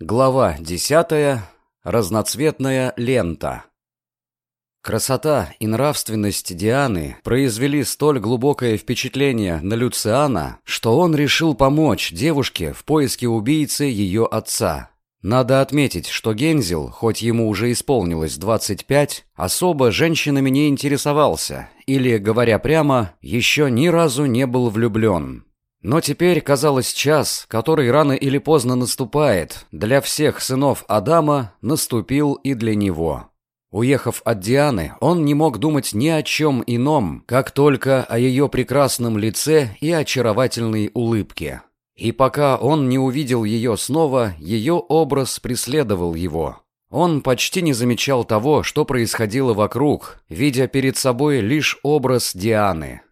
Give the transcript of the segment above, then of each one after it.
Глава десятая. Разноцветная лента. Красота и нравственность Дианы произвели столь глубокое впечатление на Люциана, что он решил помочь девушке в поиске убийцы ее отца. Надо отметить, что Гензел, хоть ему уже исполнилось 25, особо женщинами не интересовался, или, говоря прямо, еще ни разу не был влюблен. Но теперь, казалось, час, который рано или поздно наступает, для всех сынов Адама наступил и для него. Уехав от Дианы, он не мог думать ни о чем ином, как только о ее прекрасном лице и очаровательной улыбке. И пока он не увидел ее снова, ее образ преследовал его. Он почти не замечал того, что происходило вокруг, видя перед собой лишь образ Дианы.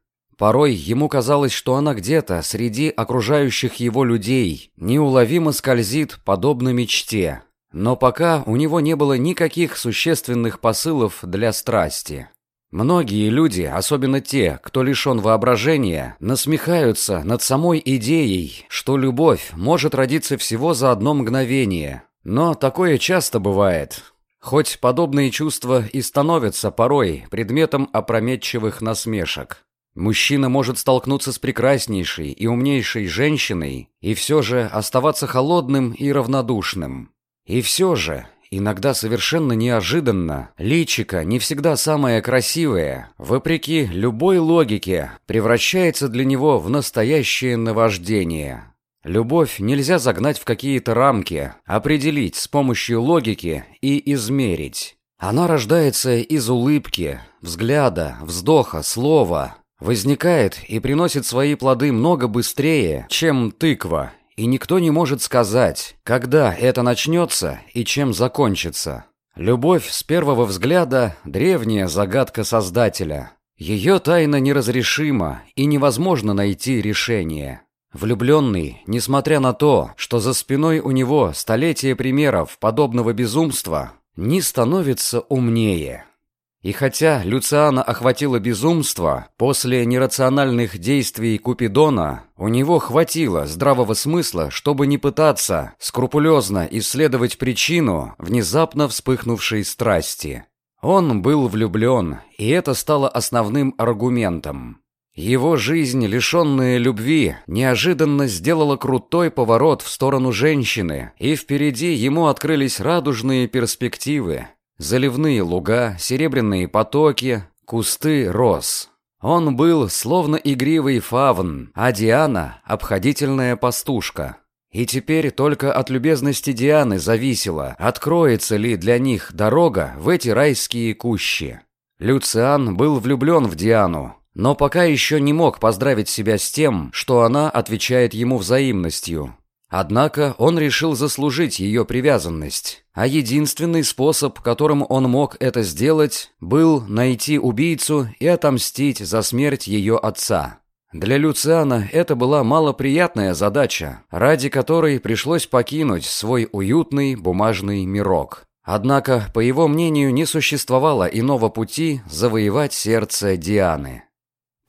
Порой ему казалось, что она где-то среди окружающих его людей неуловимо скользит, подобно мечте. Но пока у него не было никаких существенных посылов для страсти. Многие люди, особенно те, кто лишен воображения, насмехаются над самой идеей, что любовь может родиться всего за одно мгновение. Но такое часто бывает. Хоть подобные чувства и становятся порой предметом опрометчивых насмешек. Мужчина может столкнуться с прекраснейшей и умнейшей женщиной и все же оставаться холодным и равнодушным. И все же, иногда совершенно неожиданно, личико, не всегда самое красивое, вопреки любой логике, превращается для него в настоящее наваждение. Любовь нельзя загнать в какие-то рамки, определить с помощью логики и измерить. Она рождается из улыбки, взгляда, вздоха, слова, возникает и приносит свои плоды много быстрее, чем тыква, и никто не может сказать, когда это начнется и чем закончится. Любовь с первого взгляда – древняя загадка Создателя. Ее тайна неразрешима и невозможно найти решение. Влюбленный, несмотря на то, что за спиной у него столетия примеров подобного безумства, не становится умнее. И хотя Люциана охватило безумство, после нерациональных действий Купидона у него хватило здравого смысла, чтобы не пытаться скрупулезно исследовать причину внезапно вспыхнувшей страсти. Он был влюблен, и это стало основным аргументом. Его жизнь, лишенная любви, неожиданно сделала крутой поворот в сторону женщины, и впереди ему открылись радужные перспективы. Заливные луга, серебряные потоки, кусты роз. Он был словно игривый фавн, а Диана — обходительная пастушка. И теперь только от любезности Дианы зависело, откроется ли для них дорога в эти райские кущи. Люциан был влюблен в Диану, но пока еще не мог поздравить себя с тем, что она отвечает ему взаимностью. Однако он решил заслужить ее привязанность, а единственный способ, которым он мог это сделать, был найти убийцу и отомстить за смерть ее отца. Для Люциана это была малоприятная задача, ради которой пришлось покинуть свой уютный бумажный мирок. Однако, по его мнению, не существовало иного пути завоевать сердце Дианы.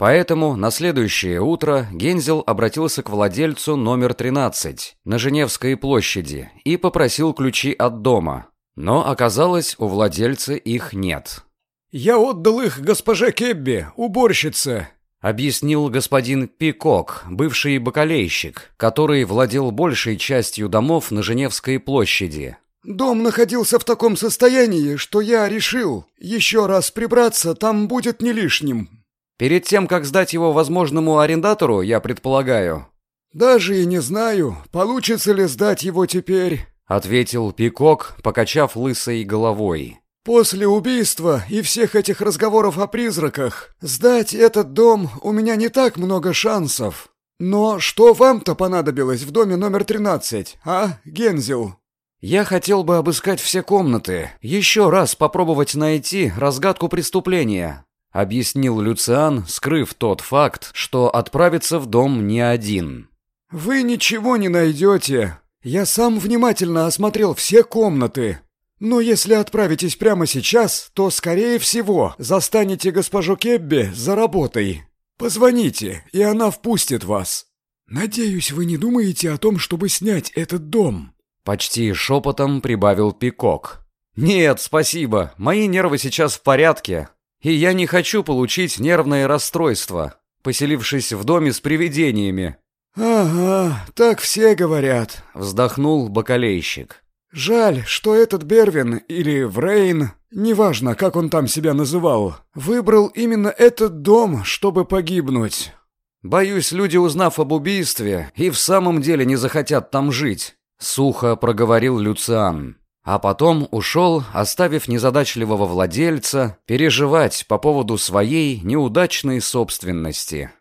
Поэтому на следующее утро Гензел обратился к владельцу номер 13 на Женевской площади и попросил ключи от дома. Но оказалось, у владельца их нет. «Я отдал их госпоже Кебби, уборщице», — объяснил господин Пикок, бывший бакалейщик, который владел большей частью домов на Женевской площади. «Дом находился в таком состоянии, что я решил, еще раз прибраться там будет не лишним». Перед тем, как сдать его возможному арендатору, я предполагаю. Даже и не знаю, получится ли сдать его теперь, ответил Пикок, покачав лысой головой. После убийства и всех этих разговоров о призраках сдать этот дом у меня не так много шансов. Но что вам-то понадобилось в доме номер 13, а, Гензел? Я хотел бы обыскать все комнаты, еще раз попробовать найти разгадку преступления, объяснил Люциан, скрыв тот факт, что отправится в дом не один. «Вы ничего не найдете. Я сам внимательно осмотрел все комнаты. Но если отправитесь прямо сейчас, то, скорее всего, застанете госпожу Кебби за работой. Позвоните, и она впустит вас. Надеюсь, вы не думаете о том, чтобы снять этот дом. Почти шепотом прибавил Пикок. «Нет, спасибо, мои нервы сейчас в порядке, и я не хочу получить нервное расстройство, поселившись в доме с привидениями». «Ага, так все говорят», — вздохнул бакалейщик. «Жаль, что этот Бервин или Врейн, неважно, как он там себя называл, выбрал именно этот дом, чтобы погибнуть». «Боюсь, люди, узнав об убийстве, и в самом деле не захотят там жить», — сухо проговорил Люциан. А потом ушел, оставив незадачливого владельца переживать по поводу своей неудачной собственности.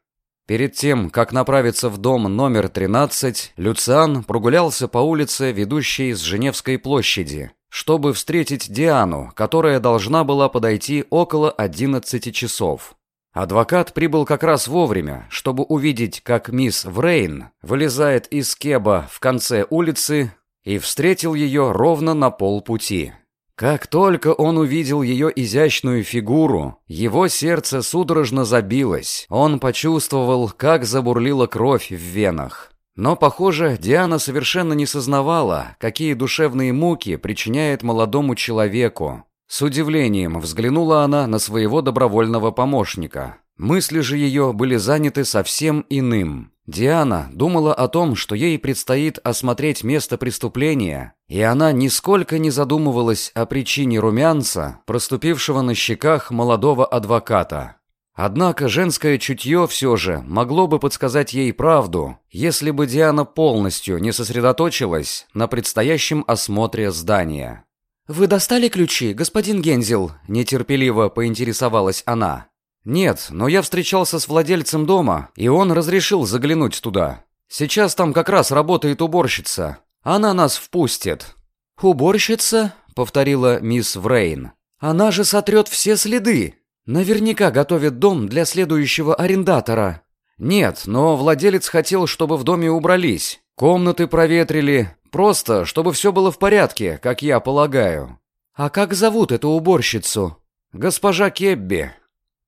Перед тем, как направиться в дом номер 13, Люциан прогулялся по улице, ведущей с Женевской площади, чтобы встретить Диану, которая должна была подойти около 11 часов. Адвокат прибыл как раз вовремя, чтобы увидеть, как мисс Врейн вылезает из кеба в конце улицы и встретил ее ровно на полпути. Как только он увидел ее изящную фигуру, его сердце судорожно забилось. Он почувствовал, как забурлила кровь в венах. Но, похоже, Диана совершенно не сознавала, какие душевные муки причиняет молодому человеку. С удивлением взглянула она на своего добровольного помощника. Мысли же ее были заняты совсем иным. Диана думала о том, что ей предстоит осмотреть место преступления, и она нисколько не задумывалась о причине румянца, проступившего на щеках молодого адвоката. Однако женское чутье все же могло бы подсказать ей правду, если бы Диана полностью не сосредоточилась на предстоящем осмотре здания. «Вы достали ключи, господин Гензел?» – нетерпеливо поинтересовалась она. «Нет, но я встречался с владельцем дома, и он разрешил заглянуть туда. Сейчас там как раз работает уборщица. Она нас впустит». «Уборщица?» — повторила мисс Врейн. «Она же сотрет все следы. Наверняка готовит дом для следующего арендатора». «Нет, но владелец хотел, чтобы в доме убрались, комнаты проветрили, просто, чтобы все было в порядке, как я полагаю». «А как зовут эту уборщицу?» «Госпожа Кебби»,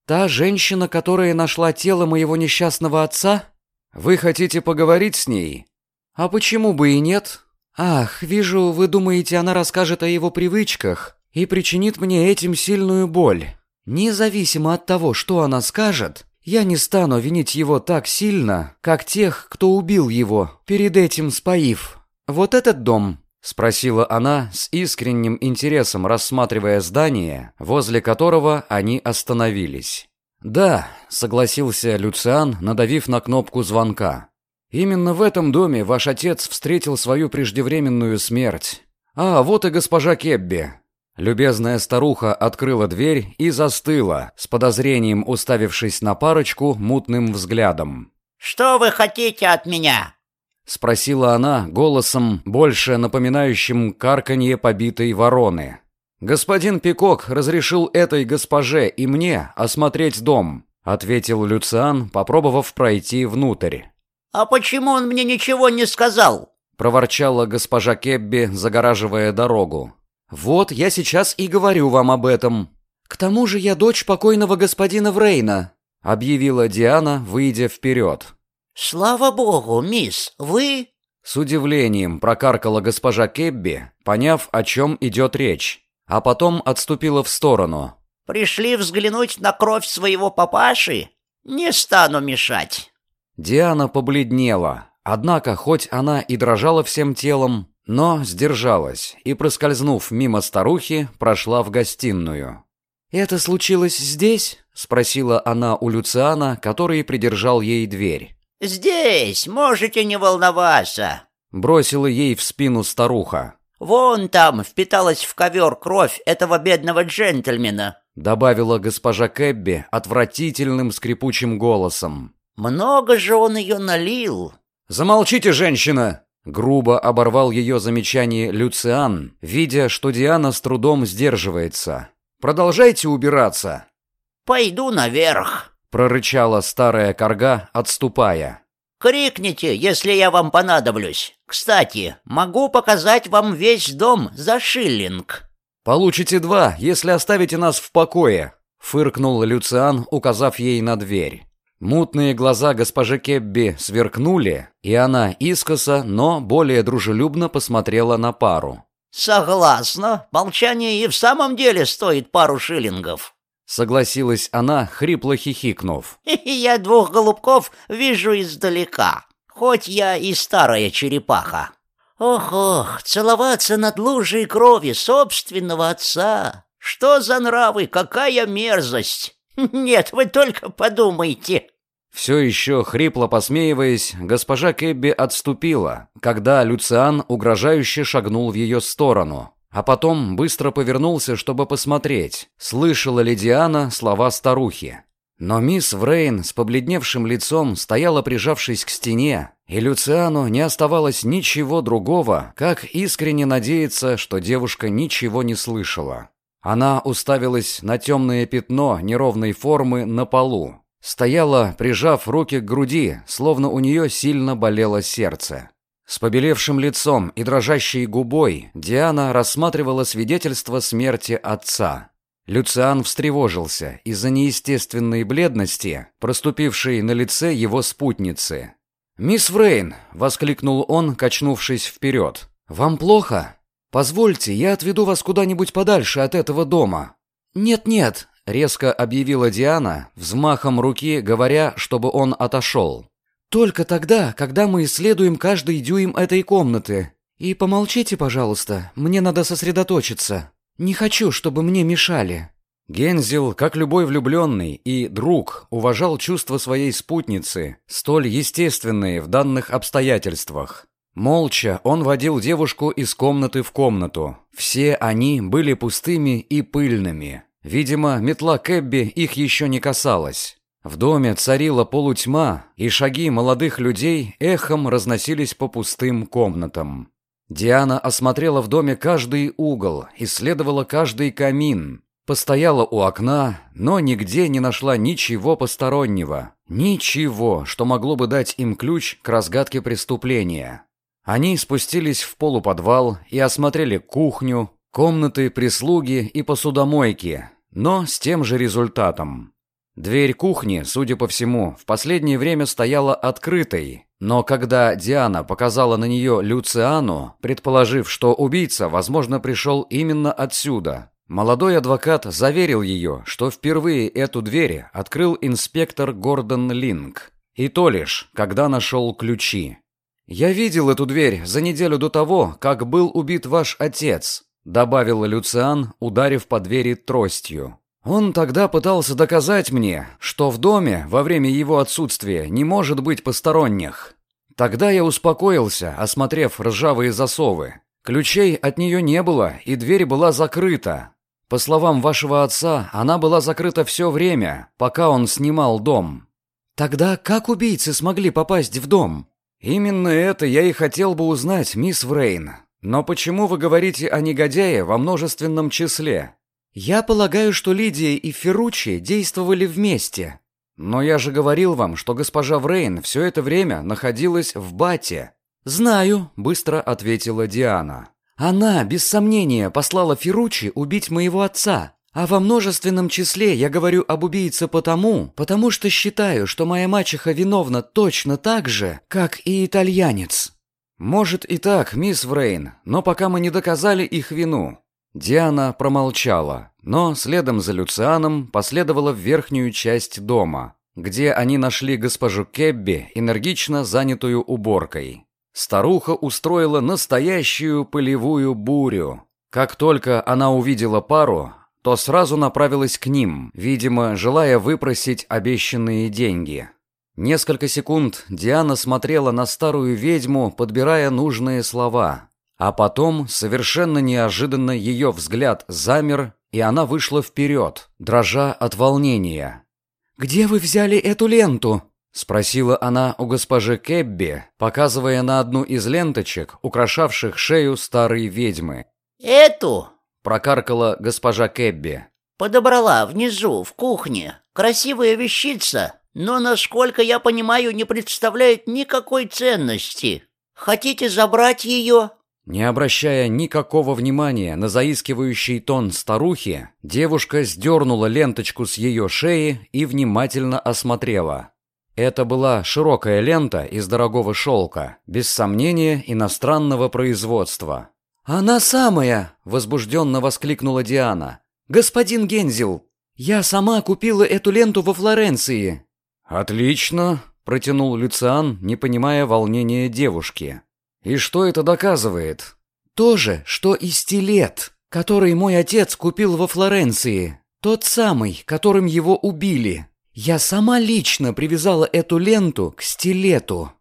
«Та женщина, которая нашла тело моего несчастного отца? Вы хотите поговорить с ней? А почему бы и нет? Ах, вижу, вы думаете, она расскажет о его привычках и причинит мне этим сильную боль. Независимо от того, что она скажет, я не стану винить его так сильно, как тех, кто убил его, перед этим споив. Вот этот дом, Спросила она с искренним интересом, рассматривая здание, возле которого они остановились. «Да», — согласился Люциан, надавив на кнопку звонка. «Именно в этом доме ваш отец встретил свою преждевременную смерть. А, вот и госпожа Кебби». Любезная старуха открыла дверь и застыла, с подозрением уставившись на парочку мутным взглядом. «Что вы хотите от меня?» — спросила она голосом, больше напоминающим карканье побитой вороны. «Господин Пикок разрешил этой госпоже и мне осмотреть дом», — ответил Люциан, попробовав пройти внутрь. «А почему он мне ничего не сказал?» — проворчала госпожа Кебби, загораживая дорогу. «Вот я сейчас и говорю вам об этом. К тому же я дочь покойного господина Врейна», — объявила Диана, выйдя вперед. «Слава богу, мисс, вы...» С удивлением прокаркала госпожа Кебби, поняв, о чем идет речь, а потом отступила в сторону. «Пришли взглянуть на кровь своего папаши? Не стану мешать». Диана побледнела, однако, хоть она и дрожала всем телом, но сдержалась и, проскользнув мимо старухи, прошла в гостиную. «Это случилось здесь?» — спросила она у Люциана, который придержал ей дверь. «Здесь, можете не волноваться», — бросила ей в спину старуха. «Вон там впиталась в ковер кровь этого бедного джентльмена», — добавила госпожа Кэбби отвратительным скрипучим голосом. «Много же он ее налил». «Замолчите, женщина!» Грубо оборвал ее замечание Люциан, видя, что Диана с трудом сдерживается. «Продолжайте убираться!» «Пойду наверх!» Прорычала старая корга, отступая. Крикните, если я вам понадоблюсь. Кстати, могу показать вам весь дом за шиллинг. Получите два, если оставите нас в покое, фыркнул Люциан, указав ей на дверь. Мутные глаза госпожи Кебби сверкнули, и она искоса, но более дружелюбно посмотрела на пару. «Согласна. Молчание и в самом деле стоит пару шиллингов». Согласилась она, хрипло хихикнув. «Я двух голубков вижу издалека, хоть я и старая черепаха». Ох-ох, целоваться над лужей крови собственного отца. Что за нравы, какая мерзость! Нет, вы только подумайте. Все еще хрипло посмеиваясь, госпожа Кэбби отступила, когда Люциан угрожающе шагнул в ее сторону, а потом быстро повернулся, чтобы посмотреть, слышала ли Диана слова старухи. Но мисс Врейн с побледневшим лицом стояла, прижавшись к стене, и Люциану не оставалось ничего другого, как искренне надеяться, что девушка ничего не слышала. Она уставилась на темное пятно неровной формы на полу, стояла, прижав руки к груди, словно у нее сильно болело сердце. С побелевшим лицом и дрожащей губой Диана рассматривала свидетельство смерти отца. Люциан встревожился из-за неестественной бледности, проступившей на лице его спутницы. «Мисс Врейн!» — воскликнул он, качнувшись вперед. «Вам плохо? Позвольте, я отведу вас куда-нибудь подальше от этого дома». «Нет-нет!» — резко объявила Диана, взмахом руки говоря, чтобы он отошел. «Только тогда, когда мы исследуем каждый дюйм этой комнаты. И помолчите, пожалуйста, мне надо сосредоточиться». «Не хочу, чтобы мне мешали». Гензел, как любой влюбленный и друг, уважал чувства своей спутницы, столь естественные в данных обстоятельствах. Молча он водил девушку из комнаты в комнату. Все они были пустыми и пыльными. Видимо, метла Кэбби их еще не касалась. В доме царила полутьма, и шаги молодых людей эхом разносились по пустым комнатам. Диана осмотрела в доме каждый угол, исследовала каждый камин, постояла у окна, но нигде не нашла ничего постороннего, ничего, что могло бы дать им ключ к разгадке преступления. Они спустились в полуподвал и осмотрели кухню, комнаты прислуги и посудомойки, но с тем же результатом. Дверь кухни, судя по всему, в последнее время стояла открытой, но когда Диана показала на нее Люциану, предположив, что убийца, возможно, пришел именно отсюда, молодой адвокат заверил ее, что впервые эту дверь открыл инспектор Гордон Линк. И то лишь, когда нашел ключи. «Я видел эту дверь за неделю до того, как был убит ваш отец», добавил Люциан, ударив по двери тростью. Он тогда пытался доказать мне, что в доме во время его отсутствия не может быть посторонних. Тогда я успокоился, осмотрев ржавые засовы. Ключей от нее не было, и дверь была закрыта. По словам вашего отца, она была закрыта все время, пока он снимал дом. Тогда как убийцы смогли попасть в дом? Именно это я и хотел бы узнать, мисс Врейн. Но почему вы говорите о негодяе во множественном числе? «Я полагаю, что Лидия и Ферручи действовали вместе. Но я же говорил вам, что госпожа Врейн все это время находилась в Бате». «Знаю», — быстро ответила Диана. «Она, без сомнения, послала Ферручи убить моего отца. А во множественном числе я говорю об убийце потому, потому что считаю, что моя мачеха виновна точно так же, как и итальянец». «Может и так, мисс Врейн, но пока мы не доказали их вину. Диана промолчала, но следом за Люцианом последовала в верхнюю часть дома, где они нашли госпожу Кебби, энергично занятую уборкой. Старуха устроила настоящую полевую бурю. Как только она увидела пару, то сразу направилась к ним, видимо, желая выпросить обещанные деньги. Несколько секунд Диана смотрела на старую ведьму, подбирая нужные слова. А потом, совершенно неожиданно, ее взгляд замер, и она вышла вперед, дрожа от волнения. «Где вы взяли эту ленту?» — спросила она у госпожи Кебби, показывая на одну из ленточек, украшавших шею старой ведьмы. «Эту?» — прокаркала госпожа Кебби. «Подобрала внизу, в кухне. Красивая вещица, но, насколько я понимаю, не представляет никакой ценности. Хотите забрать ее?» Не обращая никакого внимания на заискивающий тон старухи, девушка сдернула ленточку с ее шеи и внимательно осмотрела. Это была широкая лента из дорогого шелка, без сомнения иностранного производства. «Она самая!» — возбужденно воскликнула Диана. «Господин Гензел, я сама купила эту ленту во Флоренции». «Отлично!» — протянул Люциан, не понимая волнения девушки. «И что это доказывает?» «То же, что и стилет, который мой отец купил во Флоренции. Тот самый, которым его убили. Я сама лично привязала эту ленту к стилету».